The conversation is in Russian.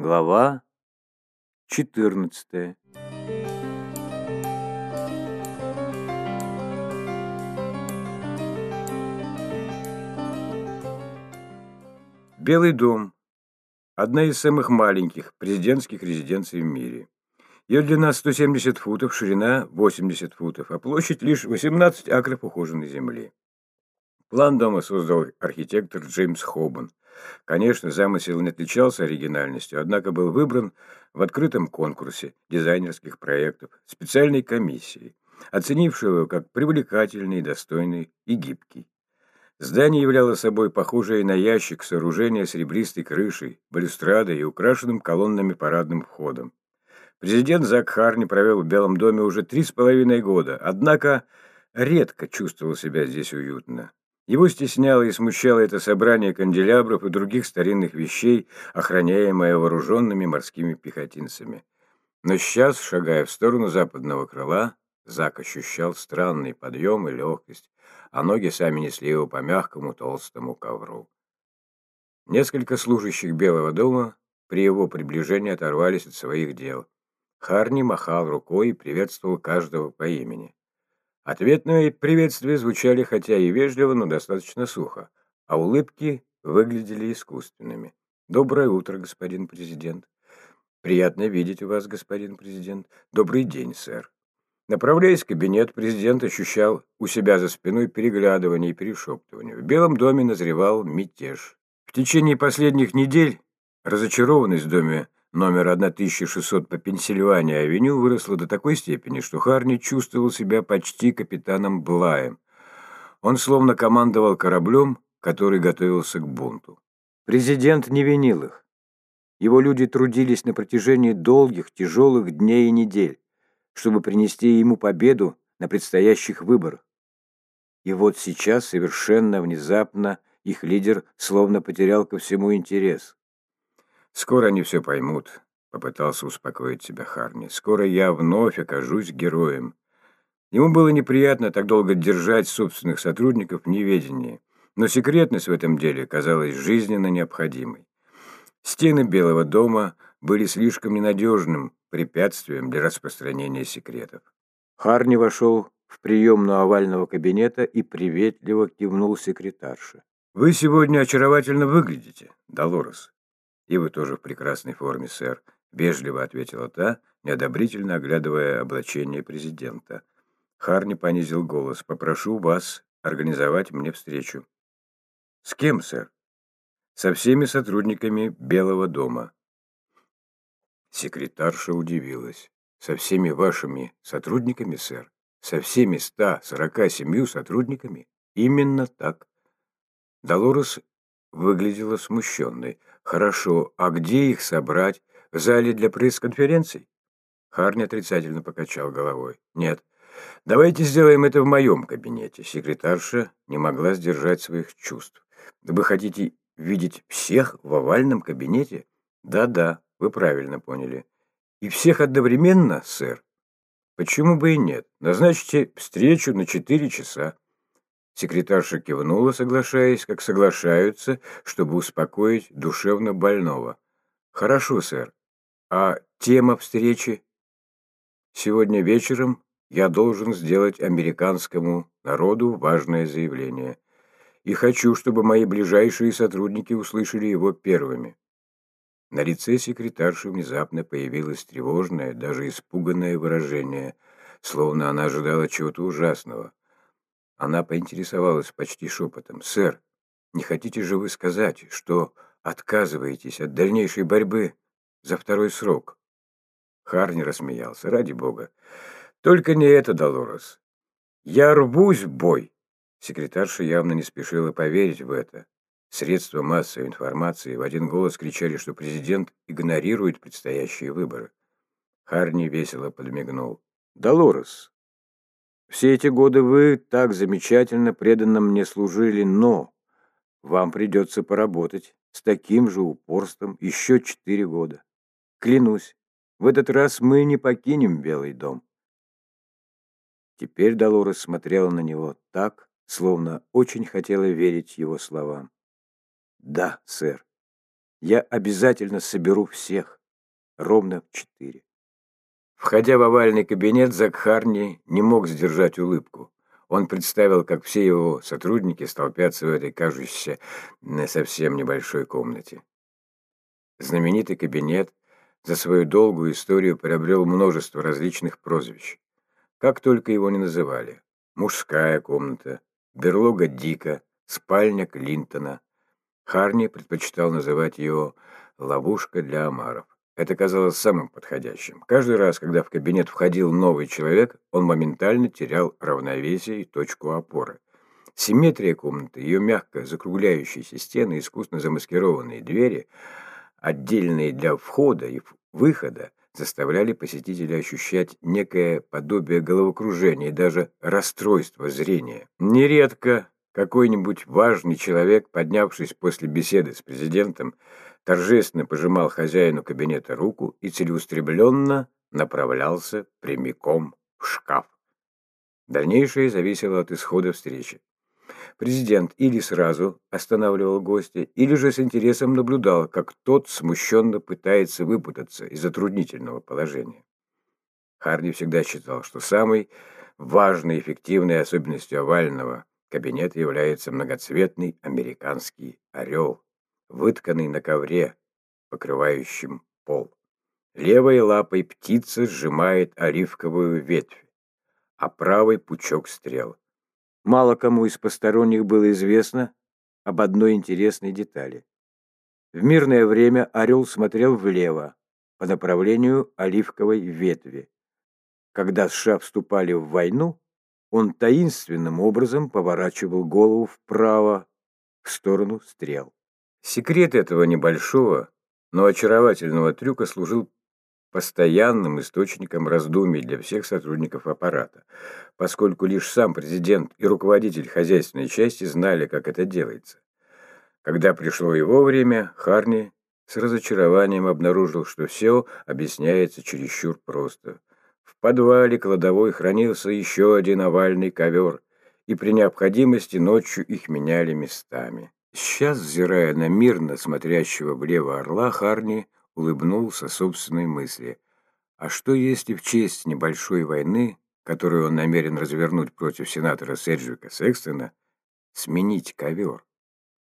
Глава 14 Белый дом – одна из самых маленьких президентских резиденций в мире. Ее длина 170 футов, ширина 80 футов, а площадь лишь 18 акров ухоженной земли. План дома создал архитектор Джеймс Хобан. Конечно, замысел не отличался оригинальностью, однако был выбран в открытом конкурсе дизайнерских проектов специальной комиссии, оценившей его как привлекательный, достойный и гибкий. Здание являло собой похожее на ящик сооружение с ребристой крышей, балюстрадой и украшенным колоннами парадным входом. Президент Зак Харни провел в Белом доме уже три с половиной года, однако редко чувствовал себя здесь уютно. Его стесняло и смущало это собрание канделябров и других старинных вещей, охраняемое вооруженными морскими пехотинцами. Но сейчас, шагая в сторону западного крыла, Зак ощущал странный подъем и легкость, а ноги сами несли его по мягкому толстому ковру. Несколько служащих Белого дома при его приближении оторвались от своих дел. Харни махал рукой и приветствовал каждого по имени. Ответные приветствия звучали хотя и вежливо, но достаточно сухо, а улыбки выглядели искусственными. «Доброе утро, господин президент». «Приятно видеть вас, господин президент». «Добрый день, сэр». Направляясь в кабинет, президент ощущал у себя за спиной переглядывание и перешептывание. В Белом доме назревал мятеж. В течение последних недель разочарованность в доме номер 1600 по Пенсильвания-авеню выросла до такой степени, что Харни чувствовал себя почти капитаном Блаем. Он словно командовал кораблем, который готовился к бунту. Президент не винил их. Его люди трудились на протяжении долгих, тяжелых дней и недель, чтобы принести ему победу на предстоящих выборах. И вот сейчас, совершенно внезапно, их лидер словно потерял ко всему интерес. «Скоро они все поймут», — попытался успокоить себя Харни. «Скоро я вновь окажусь героем». Ему было неприятно так долго держать собственных сотрудников в неведении, но секретность в этом деле казалась жизненно необходимой. Стены Белого дома были слишком ненадежным препятствием для распространения секретов. Харни вошел в приемную овального кабинета и приветливо кивнул секретарше. «Вы сегодня очаровательно выглядите, Долорес», «И вы тоже в прекрасной форме, сэр», — вежливо ответила та, неодобрительно оглядывая облачение президента. Харни понизил голос. «Попрошу вас организовать мне встречу». «С кем, сэр?» «Со всеми сотрудниками Белого дома». Секретарша удивилась. «Со всеми вашими сотрудниками, сэр? Со всеми 147 сотрудниками? Именно так». Долорес выглядела смущенной. «Хорошо, а где их собрать? В зале для пресс-конференций?» Харни отрицательно покачал головой. «Нет, давайте сделаем это в моем кабинете». Секретарша не могла сдержать своих чувств. «Вы хотите видеть всех в овальном кабинете?» «Да-да, вы правильно поняли. И всех одновременно, сэр?» «Почему бы и нет? Назначьте встречу на четыре часа». Секретарша кивнула, соглашаясь, как соглашаются, чтобы успокоить душевно больного. «Хорошо, сэр. А тема встречи?» «Сегодня вечером я должен сделать американскому народу важное заявление. И хочу, чтобы мои ближайшие сотрудники услышали его первыми». На лице секретарши внезапно появилось тревожное, даже испуганное выражение, словно она ожидала чего-то ужасного. Она поинтересовалась почти шепотом. «Сэр, не хотите же вы сказать, что отказываетесь от дальнейшей борьбы за второй срок?» Харни рассмеялся. «Ради бога. Только не это, Долорес. Я рвусь в бой!» Секретарша явно не спешила поверить в это. Средства массовой информации в один голос кричали, что президент игнорирует предстоящие выборы. Харни весело подмигнул. «Долорес, все эти годы вы так замечательно преданно мне служили, но вам придется поработать с таким же упорством еще четыре года. Клянусь, в этот раз мы не покинем Белый дом. Теперь Долорес смотрела на него так, словно очень хотела верить его словам. «Да, сэр». Я обязательно соберу всех. Ровно в четыре. Входя в овальный кабинет, Зак Харни не мог сдержать улыбку. Он представил, как все его сотрудники столпятся в этой кажущейся совсем небольшой комнате. Знаменитый кабинет за свою долгую историю приобрел множество различных прозвищ. Как только его не называли. Мужская комната, берлога Дика, спальня Клинтона. Харни предпочитал называть ее «ловушка для омаров». Это казалось самым подходящим. Каждый раз, когда в кабинет входил новый человек, он моментально терял равновесие и точку опоры. Симметрия комнаты, ее мягко закругляющиеся стены, искусно замаскированные двери, отдельные для входа и выхода, заставляли посетителя ощущать некое подобие головокружения и даже расстройства зрения. Нередко какой-нибудь важный человек, поднявшись после беседы с президентом, торжественно пожимал хозяину кабинета руку и целеустремленно направлялся прямиком в шкаф. Дальнейшее зависело от исхода встречи. Президент или сразу останавливал гостя, или же с интересом наблюдал, как тот смущенно пытается выпутаться из затруднительного положения. Харди всегда считал, что самой важной и эффективной особенностью овального кабинета является многоцветный американский орел, вытканный на ковре, покрывающем пол. Левой лапой птица сжимает оливковую ветвь, а правой пучок стрел. Мало кому из посторонних было известно об одной интересной детали. В мирное время орел смотрел влево, по направлению оливковой ветви. Когда США вступали в войну, он таинственным образом поворачивал голову вправо, в сторону стрел. Секрет этого небольшого, но очаровательного трюка служил постоянным источником раздумий для всех сотрудников аппарата, поскольку лишь сам президент и руководитель хозяйственной части знали, как это делается. Когда пришло его время, Харни с разочарованием обнаружил, что все объясняется чересчур просто. В подвале кладовой хранился еще один овальный ковер, и при необходимости ночью их меняли местами. Сейчас, взирая на мирно смотрящего влево орла, Харни улыбнулся собственной мысли. А что если в честь небольшой войны, которую он намерен развернуть против сенатора Седжвика Секстона, сменить ковер?